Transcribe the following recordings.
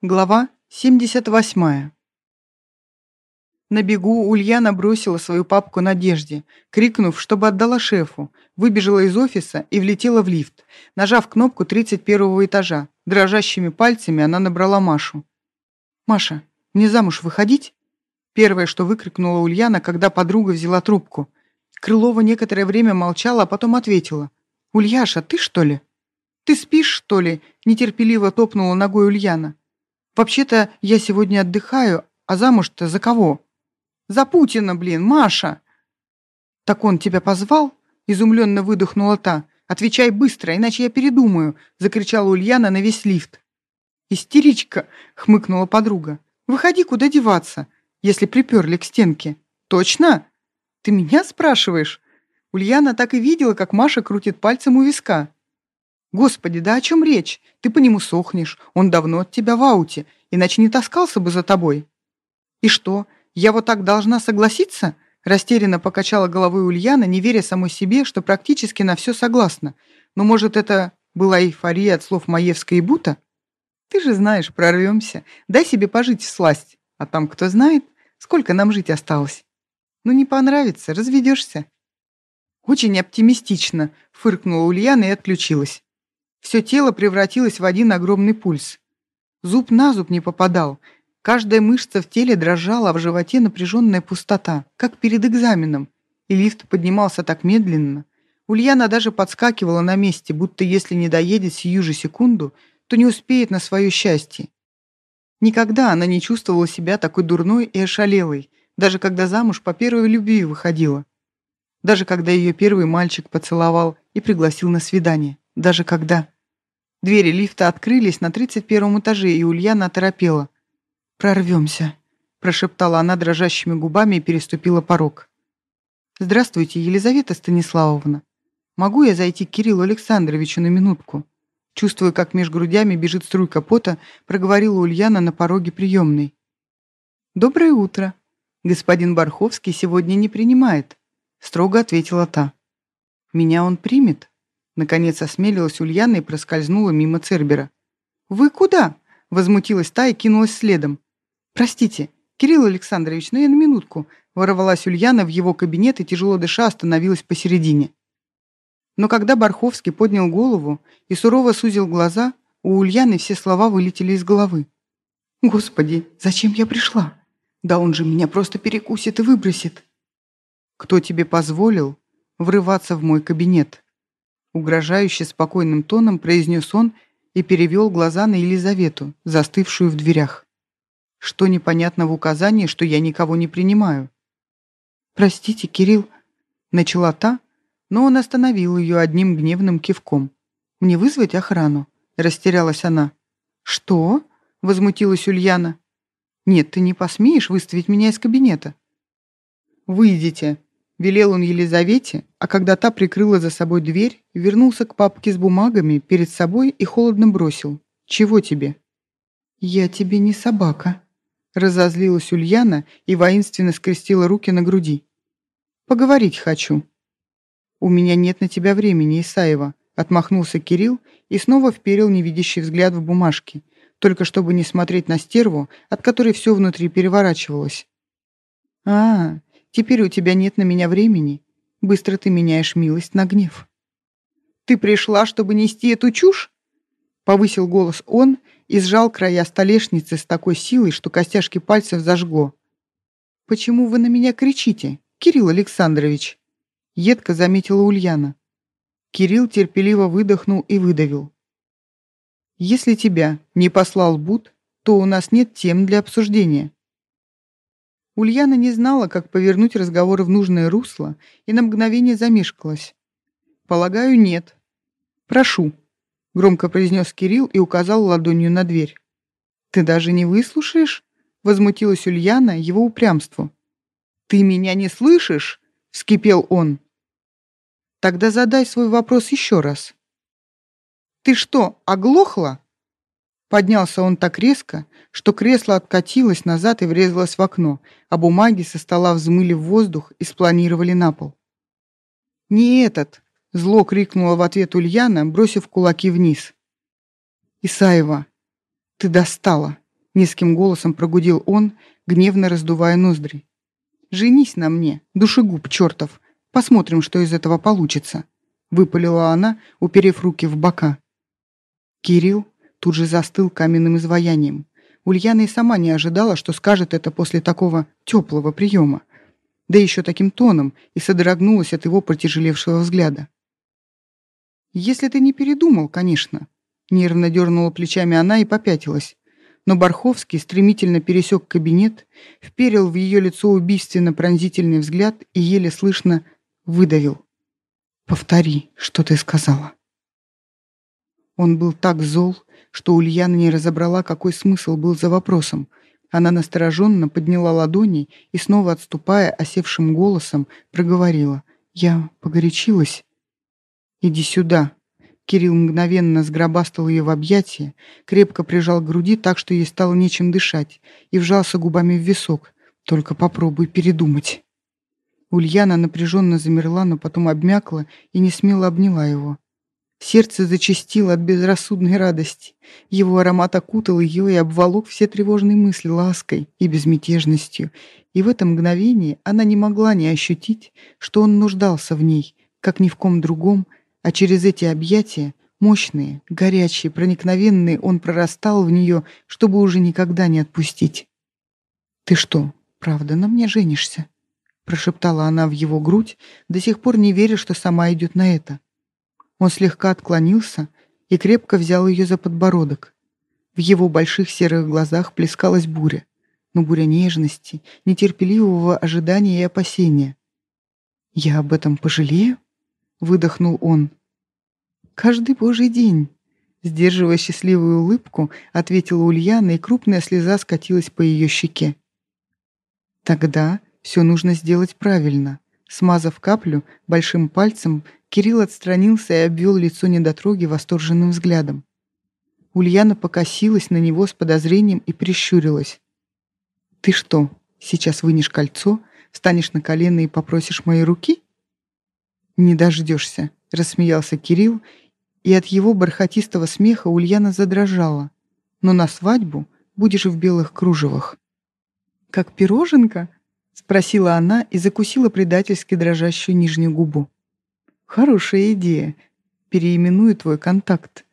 Глава 78. На бегу Ульяна бросила свою папку Надежде, крикнув, чтобы отдала шефу, выбежала из офиса и влетела в лифт, нажав кнопку 31 этажа. Дрожащими пальцами она набрала Машу. «Маша, мне замуж выходить?» Первое, что выкрикнула Ульяна, когда подруга взяла трубку. Крылова некоторое время молчала, а потом ответила. «Ульяша, ты что ли?» «Ты спишь, что ли?» нетерпеливо топнула ногой Ульяна. Вообще-то я сегодня отдыхаю, а замуж-то за кого? За Путина, блин, Маша. Так он тебя позвал? Изумленно выдохнула та. Отвечай быстро, иначе я передумаю, закричала Ульяна на весь лифт. Истеричка, хмыкнула подруга. Выходи, куда деваться, если приперли к стенке. Точно? Ты меня спрашиваешь? Ульяна так и видела, как Маша крутит пальцем у виска. «Господи, да о чем речь? Ты по нему сохнешь. Он давно от тебя в ауте, иначе не таскался бы за тобой». «И что, я вот так должна согласиться?» Растерянно покачала головой Ульяна, не веря самой себе, что практически на все согласна. Но, может, это была эйфория от слов Маевской и Бута? «Ты же знаешь, прорвемся. Дай себе пожить сласть. А там кто знает, сколько нам жить осталось. Ну, не понравится, разведешься». «Очень оптимистично», — фыркнула Ульяна и отключилась. Все тело превратилось в один огромный пульс. Зуб на зуб не попадал. Каждая мышца в теле дрожала, а в животе напряженная пустота, как перед экзаменом. И лифт поднимался так медленно. Ульяна даже подскакивала на месте, будто если не доедет сию же секунду, то не успеет на свое счастье. Никогда она не чувствовала себя такой дурной и ошалелой, даже когда замуж по первой любви выходила. Даже когда ее первый мальчик поцеловал и пригласил на свидание даже когда... Двери лифта открылись на 31 этаже, и Ульяна оторопела. «Прорвемся», — прошептала она дрожащими губами и переступила порог. «Здравствуйте, Елизавета Станиславовна. Могу я зайти к Кириллу Александровичу на минутку?» Чувствуя, как меж грудями бежит струйка пота, проговорила Ульяна на пороге приемной. «Доброе утро. Господин Барховский сегодня не принимает», — строго ответила та. «Меня он примет?» Наконец осмелилась Ульяна и проскользнула мимо Цербера. «Вы куда?» — возмутилась та и кинулась следом. «Простите, Кирилл Александрович, но я на минутку», — ворвалась Ульяна в его кабинет и, тяжело дыша, остановилась посередине. Но когда Барховский поднял голову и сурово сузил глаза, у Ульяны все слова вылетели из головы. «Господи, зачем я пришла? Да он же меня просто перекусит и выбросит». «Кто тебе позволил врываться в мой кабинет?» Угрожающе спокойным тоном произнес он и перевел глаза на Елизавету, застывшую в дверях. Что непонятно в указании, что я никого не принимаю? «Простите, Кирилл», — начала та, но он остановил ее одним гневным кивком. «Мне вызвать охрану?» — растерялась она. «Что?» — возмутилась Ульяна. «Нет, ты не посмеешь выставить меня из кабинета». «Выйдите», Велел он Елизавете, а когда та прикрыла за собой дверь, вернулся к папке с бумагами перед собой и холодно бросил. «Чего тебе?» «Я тебе не собака», — разозлилась Ульяна и воинственно скрестила руки на груди. «Поговорить хочу». «У меня нет на тебя времени, Исаева», — отмахнулся Кирилл и снова вперил невидящий взгляд в бумажки, только чтобы не смотреть на стерву, от которой все внутри переворачивалось. «А, Теперь у тебя нет на меня времени. Быстро ты меняешь милость на гнев. Ты пришла, чтобы нести эту чушь? Повысил голос он и сжал края столешницы с такой силой, что костяшки пальцев зажгло. «Почему вы на меня кричите, Кирилл Александрович?» Едко заметила Ульяна. Кирилл терпеливо выдохнул и выдавил. «Если тебя не послал Буд, то у нас нет тем для обсуждения. Ульяна не знала, как повернуть разговор в нужное русло, и на мгновение замешкалась. «Полагаю, нет». «Прошу», — громко произнес Кирилл и указал ладонью на дверь. «Ты даже не выслушаешь?» — возмутилась Ульяна его упрямству. «Ты меня не слышишь?» — вскипел он. «Тогда задай свой вопрос еще раз». «Ты что, оглохла?» Поднялся он так резко, что кресло откатилось назад и врезалось в окно, а бумаги со стола взмыли в воздух и спланировали на пол. «Не этот!» — зло крикнула в ответ Ульяна, бросив кулаки вниз. «Исаева, ты достала!» Низким голосом прогудел он, гневно раздувая ноздри. «Женись на мне, душегуб чертов. Посмотрим, что из этого получится», — выпалила она, уперев руки в бока. Кирилл тут же застыл каменным изваянием. Ульяна и сама не ожидала, что скажет это после такого теплого приема. Да еще таким тоном, и содрогнулась от его протяжелевшего взгляда. «Если ты не передумал, конечно», — нервно дернула плечами она и попятилась. Но Барховский стремительно пересек кабинет, вперил в ее лицо убийственно-пронзительный взгляд и еле слышно выдавил. «Повтори, что ты сказала». Он был так зол, что Ульяна не разобрала, какой смысл был за вопросом. Она настороженно подняла ладони и, снова отступая осевшим голосом, проговорила. «Я погорячилась». «Иди сюда». Кирилл мгновенно сгробастал ее в объятия, крепко прижал к груди так, что ей стало нечем дышать, и вжался губами в висок. «Только попробуй передумать». Ульяна напряженно замерла, но потом обмякла и не смело обняла его. Сердце зачастило от безрассудной радости. Его аромат окутал ее и обволок все тревожные мысли лаской и безмятежностью. И в это мгновение она не могла не ощутить, что он нуждался в ней, как ни в ком другом, а через эти объятия, мощные, горячие, проникновенные, он прорастал в нее, чтобы уже никогда не отпустить. «Ты что, правда на мне женишься?» прошептала она в его грудь, до сих пор не веря, что сама идет на это. Он слегка отклонился и крепко взял ее за подбородок. В его больших серых глазах плескалась буря, но буря нежности, нетерпеливого ожидания и опасения. «Я об этом пожалею?» — выдохнул он. «Каждый божий день», — сдерживая счастливую улыбку, ответила Ульяна, и крупная слеза скатилась по ее щеке. «Тогда все нужно сделать правильно», Смазав каплю большим пальцем, Кирилл отстранился и обвел лицо недотроги восторженным взглядом. Ульяна покосилась на него с подозрением и прищурилась. «Ты что, сейчас вынешь кольцо, встанешь на колено и попросишь моей руки?» «Не дождешься», — рассмеялся Кирилл, и от его бархатистого смеха Ульяна задрожала. «Но на свадьбу будешь в белых кружевах». «Как пироженка?» — спросила она и закусила предательски дрожащую нижнюю губу. «Хорошая идея. Переименую твой контакт».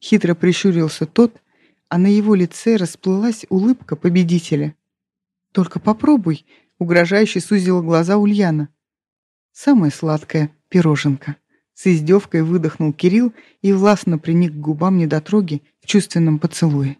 Хитро прищурился тот, а на его лице расплылась улыбка победителя. «Только попробуй», — угрожающе сузила глаза Ульяна. «Самая сладкая пироженка». С издевкой выдохнул Кирилл и властно приник к губам недотроги в чувственном поцелуе.